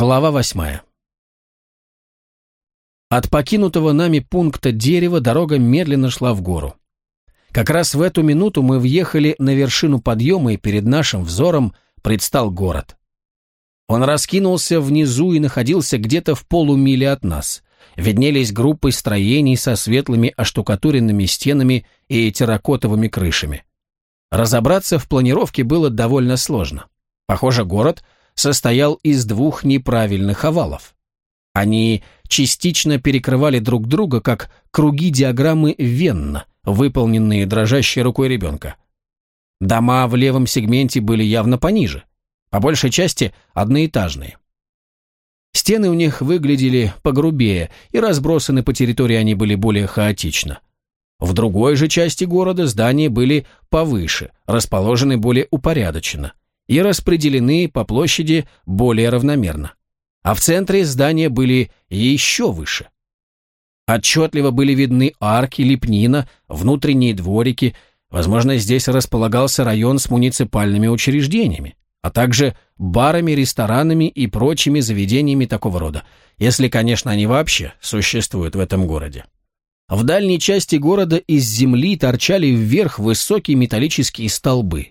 Глава восьмая. От покинутого нами пункта дерева дорога медленно шла в гору. Как раз в эту минуту мы въехали на вершину подъема, и перед нашим взором предстал город. Он раскинулся внизу и находился где-то в полумиле от нас. Виднелись группы строений со светлыми оштукатуренными стенами и терракотовыми крышами. Разобраться в планировке было довольно сложно. Похоже, город состоял из двух неправильных овалов. Они частично перекрывали друг друга, как круги диаграммы Венна, выполненные дрожащей рукой ребенка. Дома в левом сегменте были явно пониже, по большей части одноэтажные. Стены у них выглядели погрубее, и разбросаны по территории они были более хаотично. В другой же части города здания были повыше, расположены более упорядоченно и распределены по площади более равномерно. А в центре здания были еще выше. Отчетливо были видны арки, лепнина, внутренние дворики, возможно, здесь располагался район с муниципальными учреждениями, а также барами, ресторанами и прочими заведениями такого рода, если, конечно, они вообще существуют в этом городе. В дальней части города из земли торчали вверх высокие металлические столбы.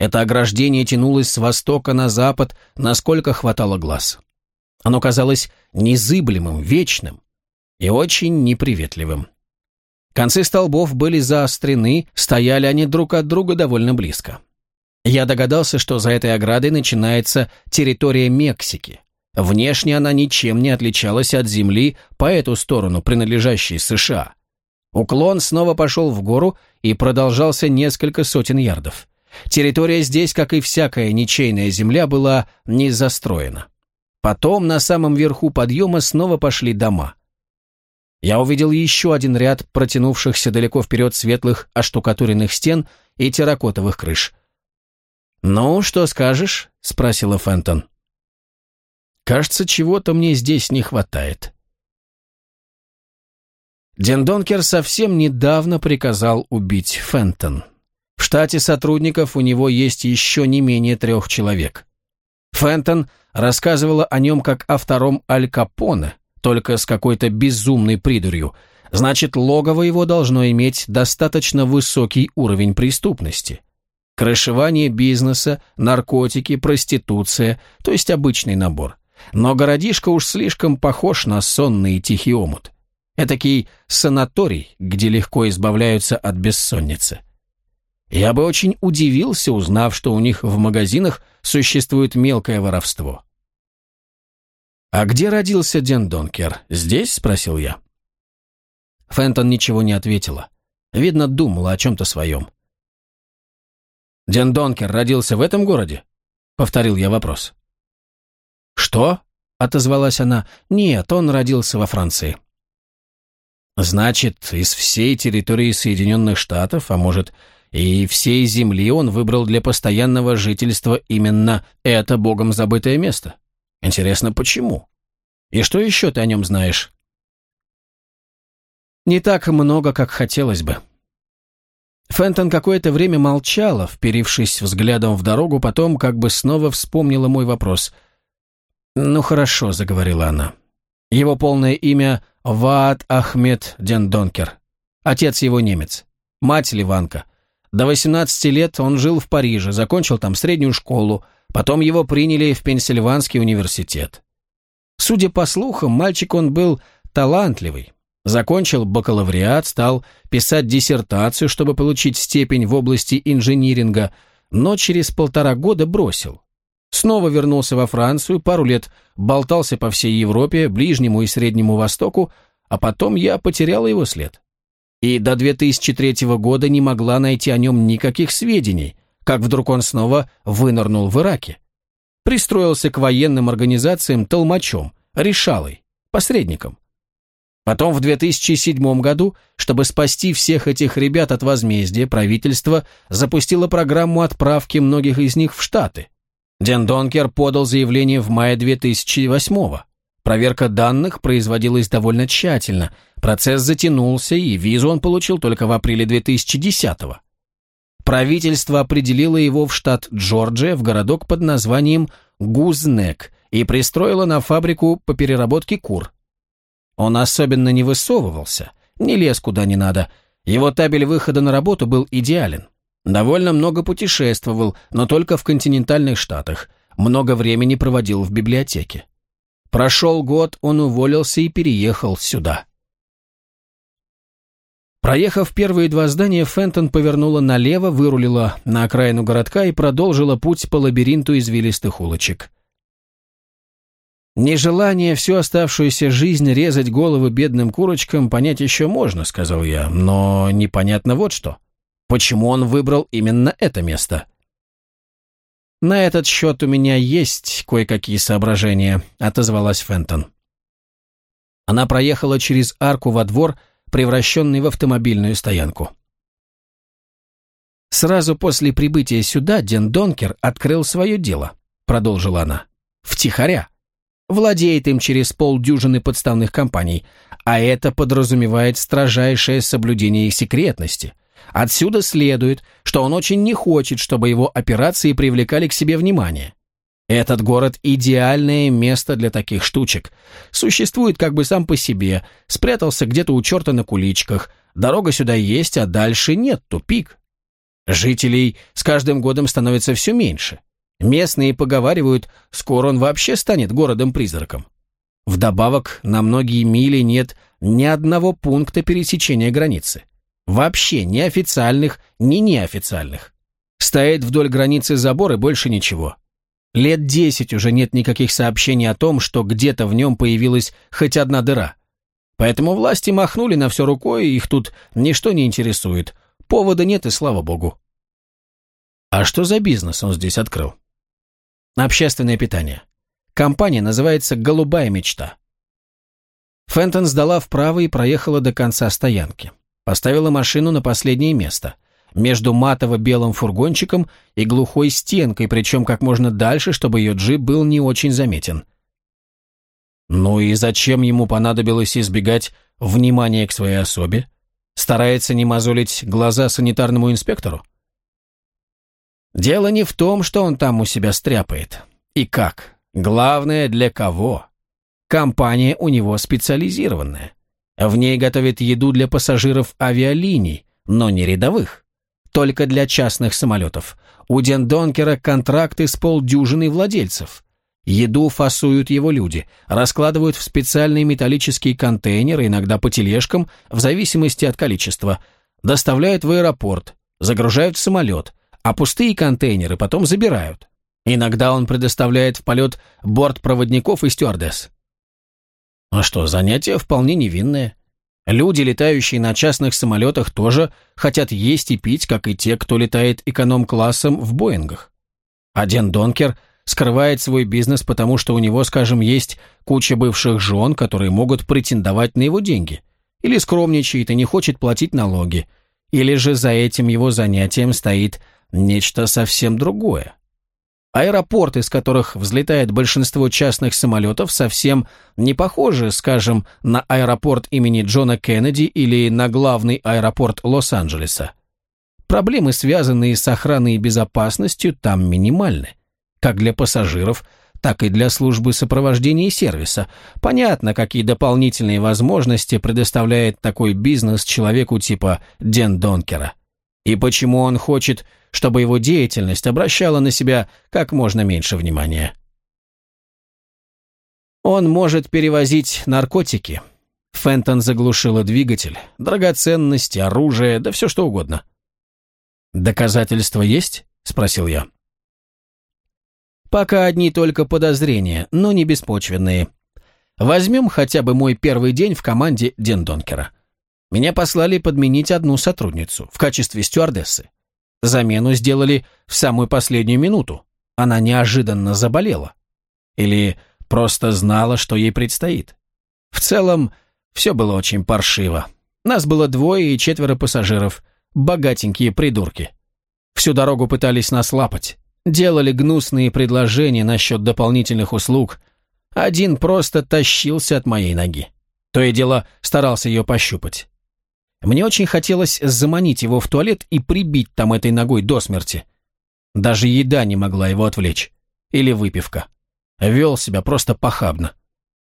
Это ограждение тянулось с востока на запад, насколько хватало глаз. Оно казалось незыблемым, вечным и очень неприветливым. Концы столбов были заострены, стояли они друг от друга довольно близко. Я догадался, что за этой оградой начинается территория Мексики. Внешне она ничем не отличалась от земли по эту сторону, принадлежащей США. Уклон снова пошел в гору и продолжался несколько сотен ярдов. Территория здесь, как и всякая ничейная земля, была не застроена. Потом на самом верху подъема снова пошли дома. Я увидел еще один ряд протянувшихся далеко вперед светлых оштукатуренных стен и терракотовых крыш. «Ну, что скажешь?» — спросила Фентон. «Кажется, чего-то мне здесь не хватает». Дендонкер совсем недавно приказал убить Фентон. В штате сотрудников у него есть еще не менее трех человек. Фентон рассказывала о нем как о втором Аль Капоне, только с какой-то безумной придурью. Значит, логово его должно иметь достаточно высокий уровень преступности. Крышевание бизнеса, наркотики, проституция, то есть обычный набор. Но городишко уж слишком похож на сонный тихий омут. Этакий санаторий, где легко избавляются от бессонницы. Я бы очень удивился, узнав, что у них в магазинах существует мелкое воровство. «А где родился Ден Донкер? Здесь?» – спросил я. Фентон ничего не ответила. Видно, думала о чем-то своем. «Ден Донкер родился в этом городе?» – повторил я вопрос. «Что?» – отозвалась она. «Нет, он родился во Франции». «Значит, из всей территории Соединенных Штатов, а может, и всей земли он выбрал для постоянного жительства именно это богом забытое место. Интересно, почему? И что еще ты о нем знаешь? Не так много, как хотелось бы. Фентон какое-то время молчала, вперившись взглядом в дорогу, потом как бы снова вспомнила мой вопрос. «Ну хорошо», — заговорила она. «Его полное имя Ваат Ахмед Дендонкер. Отец его немец. Мать ливанка. До 18 лет он жил в Париже, закончил там среднюю школу, потом его приняли в Пенсильванский университет. Судя по слухам, мальчик он был талантливый. Закончил бакалавриат, стал писать диссертацию, чтобы получить степень в области инжиниринга, но через полтора года бросил. Снова вернулся во Францию, пару лет болтался по всей Европе, Ближнему и Среднему Востоку, а потом я потерял его след и до 2003 года не могла найти о нем никаких сведений, как вдруг он снова вынырнул в Ираке. Пристроился к военным организациям толмачом, решалой, посредником. Потом в 2007 году, чтобы спасти всех этих ребят от возмездия, правительство запустило программу отправки многих из них в Штаты. Ден Донкер подал заявление в мае 2008 года. Проверка данных производилась довольно тщательно. Процесс затянулся, и визу он получил только в апреле 2010-го. Правительство определило его в штат Джорджия, в городок под названием Гузнек, и пристроила на фабрику по переработке кур. Он особенно не высовывался, не лез куда не надо. Его табель выхода на работу был идеален. Довольно много путешествовал, но только в континентальных штатах. Много времени проводил в библиотеке. Прошел год, он уволился и переехал сюда. Проехав первые два здания, Фентон повернула налево, вырулила на окраину городка и продолжила путь по лабиринту извилистых улочек. «Нежелание всю оставшуюся жизнь резать головы бедным курочкам понять еще можно», — сказал я, — «но непонятно вот что. Почему он выбрал именно это место?» «На этот счет у меня есть кое-какие соображения», — отозвалась Фентон. Она проехала через арку во двор, превращенный в автомобильную стоянку. «Сразу после прибытия сюда Ден Донкер открыл свое дело», — продолжила она. «Втихаря. Владеет им через полдюжины подставных компаний, а это подразумевает строжайшее соблюдение их секретности. Отсюда следует, что он очень не хочет, чтобы его операции привлекали к себе внимание. Этот город – идеальное место для таких штучек. Существует как бы сам по себе, спрятался где-то у черта на куличках. Дорога сюда есть, а дальше нет, тупик. Жителей с каждым годом становится все меньше. Местные поговаривают, скоро он вообще станет городом-призраком. Вдобавок, на многие мили нет ни одного пункта пересечения границы. Вообще ни официальных, ни неофициальных. Стоит вдоль границы забор и больше ничего. Лет десять уже нет никаких сообщений о том, что где-то в нем появилась хоть одна дыра. Поэтому власти махнули на все рукой, и их тут ничто не интересует. Повода нет, и слава богу. А что за бизнес он здесь открыл? Общественное питание. Компания называется «Голубая мечта». Фентон сдала вправо и проехала до конца стоянки. Поставила машину на последнее место, между матово-белым фургончиком и глухой стенкой, причем как можно дальше, чтобы ее джип был не очень заметен. Ну и зачем ему понадобилось избегать внимания к своей особе? Старается не мозолить глаза санитарному инспектору? Дело не в том, что он там у себя стряпает. И как. Главное, для кого. Компания у него специализированная. В ней готовят еду для пассажиров авиалиний, но не рядовых. Только для частных самолетов. У Дендонкера контракты с полдюжины владельцев. Еду фасуют его люди, раскладывают в специальные металлические контейнеры, иногда по тележкам, в зависимости от количества. Доставляют в аэропорт, загружают в самолет, а пустые контейнеры потом забирают. Иногда он предоставляет в полет бортпроводников и стюардесс. А что, занятие вполне невинное. Люди, летающие на частных самолетах, тоже хотят есть и пить, как и те, кто летает эконом-классом в Боингах. Один Донкер скрывает свой бизнес, потому что у него, скажем, есть куча бывших жен, которые могут претендовать на его деньги. Или скромничает и не хочет платить налоги. Или же за этим его занятием стоит нечто совсем другое. Аэропорты, из которых взлетает большинство частных самолетов, совсем не похожи, скажем, на аэропорт имени Джона Кеннеди или на главный аэропорт Лос-Анджелеса. Проблемы, связанные с охраной и безопасностью, там минимальны. Как для пассажиров, так и для службы сопровождения и сервиса. Понятно, какие дополнительные возможности предоставляет такой бизнес человеку типа Ден Донкера. И почему он хочет чтобы его деятельность обращала на себя как можно меньше внимания. Он может перевозить наркотики. Фентон заглушила двигатель, драгоценности, оружие, да все что угодно. «Доказательства есть?» – спросил я. «Пока одни только подозрения, но не беспочвенные. Возьмем хотя бы мой первый день в команде Дендонкера. Меня послали подменить одну сотрудницу в качестве стюардессы. Замену сделали в самую последнюю минуту. Она неожиданно заболела. Или просто знала, что ей предстоит. В целом, все было очень паршиво. Нас было двое и четверо пассажиров, богатенькие придурки. Всю дорогу пытались нас лапать, делали гнусные предложения насчет дополнительных услуг. Один просто тащился от моей ноги. То и дело старался ее пощупать. Мне очень хотелось заманить его в туалет и прибить там этой ногой до смерти. Даже еда не могла его отвлечь. Или выпивка. Вел себя просто похабно.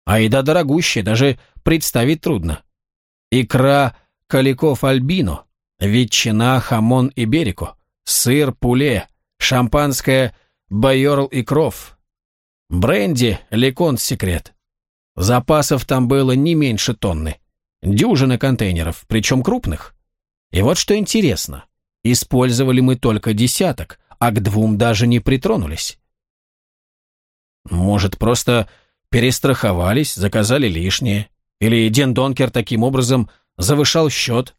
А еда дорогущая, даже представить трудно. Икра каликов альбино, ветчина, хамон и берико, сыр пуле, шампанское байорл и кров, бренди лекон секрет. Запасов там было не меньше тонны. Дюжина контейнеров, причем крупных. И вот что интересно, использовали мы только десяток, а к двум даже не притронулись. Может, просто перестраховались, заказали лишнее? Или Ден Донкер таким образом завышал счет?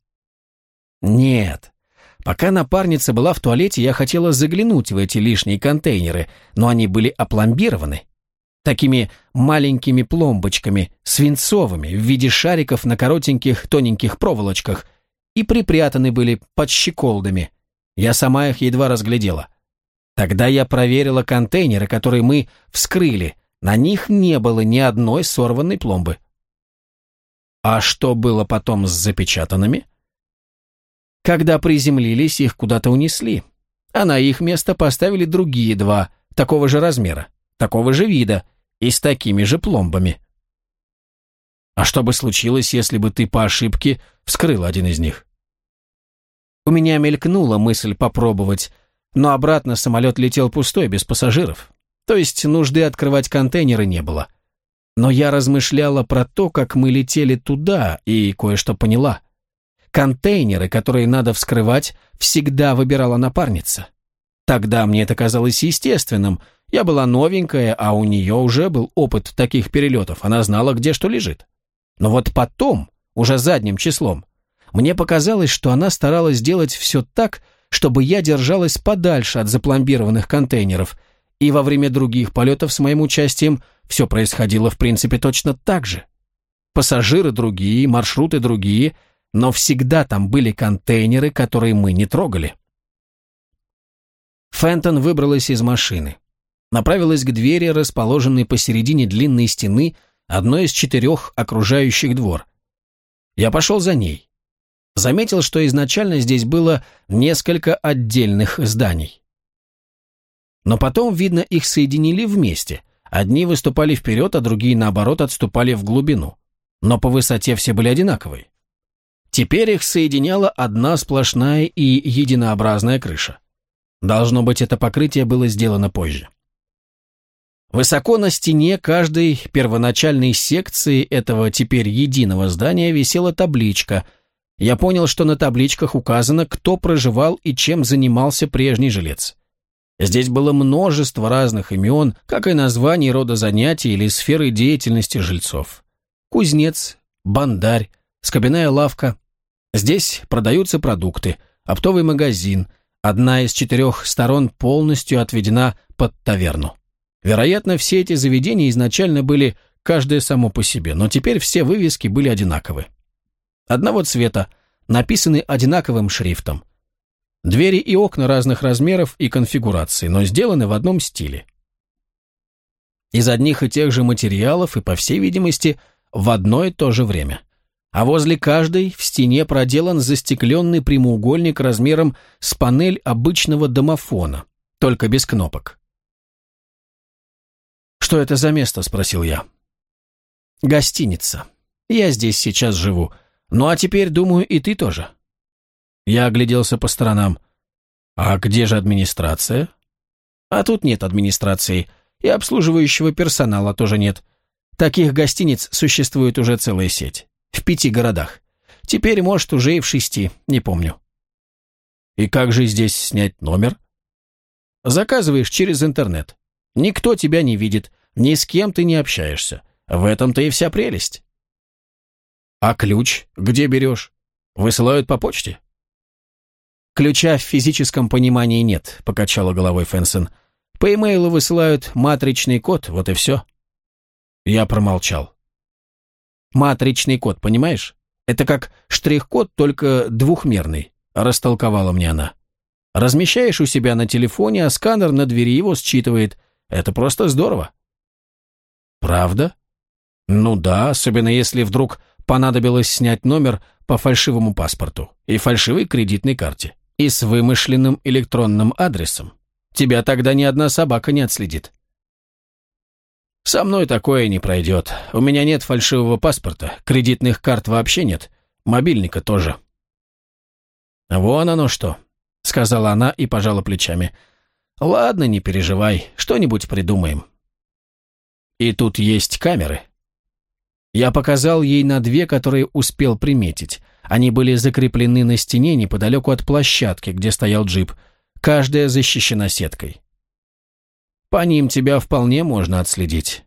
Нет. Пока напарница была в туалете, я хотела заглянуть в эти лишние контейнеры, но они были опломбированы. Такими маленькими пломбочками, свинцовыми, в виде шариков на коротеньких тоненьких проволочках, и припрятаны были под щеколдами. Я сама их едва разглядела. Тогда я проверила контейнеры, которые мы вскрыли. На них не было ни одной сорванной пломбы. А что было потом с запечатанными? Когда приземлились, их куда-то унесли. А на их место поставили другие два, такого же размера, такого же вида и с такими же пломбами. А что бы случилось, если бы ты по ошибке вскрыл один из них? У меня мелькнула мысль попробовать, но обратно самолет летел пустой, без пассажиров. То есть нужды открывать контейнеры не было. Но я размышляла про то, как мы летели туда, и кое-что поняла. Контейнеры, которые надо вскрывать, всегда выбирала напарница. Тогда мне это казалось естественным. Я была новенькая, а у нее уже был опыт таких перелетов, она знала, где что лежит. Но вот потом, уже задним числом, мне показалось, что она старалась сделать все так, чтобы я держалась подальше от запломбированных контейнеров, и во время других полетов с моим участием все происходило в принципе точно так же. Пассажиры другие, маршруты другие, но всегда там были контейнеры, которые мы не трогали. Фентон выбралась из машины. Направилась к двери, расположенной посередине длинной стены, одной из четырех окружающих двор. Я пошел за ней заметил, что изначально здесь было несколько отдельных зданий. Но потом, видно, их соединили вместе. Одни выступали вперед, а другие, наоборот, отступали в глубину. Но по высоте все были одинаковые. Теперь их соединяла одна сплошная и единообразная крыша. Должно быть, это покрытие было сделано позже. Высоко на стене каждой первоначальной секции этого теперь единого здания висела табличка – я понял, что на табличках указано, кто проживал и чем занимался прежний жилец. Здесь было множество разных имен, как и названий рода занятий или сферы деятельности жильцов. Кузнец, бандарь, скобяная лавка. Здесь продаются продукты, оптовый магазин. Одна из четырех сторон полностью отведена под таверну. Вероятно, все эти заведения изначально были каждое само по себе, но теперь все вывески были одинаковы одного цвета, написаны одинаковым шрифтом. Двери и окна разных размеров и конфигураций, но сделаны в одном стиле. Из одних и тех же материалов и, по всей видимости, в одно и то же время. А возле каждой в стене проделан застекленный прямоугольник размером с панель обычного домофона, только без кнопок. «Что это за место?» – спросил я. «Гостиница. Я здесь сейчас живу. Ну а теперь, думаю, и ты тоже. Я огляделся по сторонам. А где же администрация? А тут нет администрации. И обслуживающего персонала тоже нет. Таких гостиниц существует уже целая сеть. В пяти городах. Теперь, может, уже и в шести, не помню. И как же здесь снять номер? Заказываешь через интернет. Никто тебя не видит, ни с кем ты не общаешься. В этом-то и вся прелесть. А ключ где берешь? Высылают по почте? Ключа в физическом понимании нет, покачала головой Фэнсон. По имейлу высылают матричный код, вот и все. Я промолчал. Матричный код, понимаешь? Это как штрих-код, только двухмерный, растолковала мне она. Размещаешь у себя на телефоне, а сканер на двери его считывает. Это просто здорово. Правда? Ну да, особенно если вдруг понадобилось снять номер по фальшивому паспорту и фальшивой кредитной карте, и с вымышленным электронным адресом. Тебя тогда ни одна собака не отследит. «Со мной такое не пройдет. У меня нет фальшивого паспорта, кредитных карт вообще нет, мобильника тоже». «Вон оно что», — сказала она и пожала плечами. «Ладно, не переживай, что-нибудь придумаем». «И тут есть камеры». Я показал ей на две, которые успел приметить. Они были закреплены на стене неподалеку от площадки, где стоял джип. Каждая защищена сеткой. По ним тебя вполне можно отследить.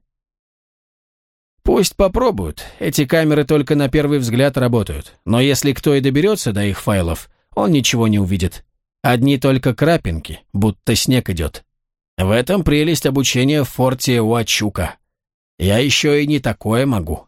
Пусть попробуют. Эти камеры только на первый взгляд работают. Но если кто и доберется до их файлов, он ничего не увидит. Одни только крапинки, будто снег идет. В этом прелесть обучения в форте Уачука. Я еще и не такое могу.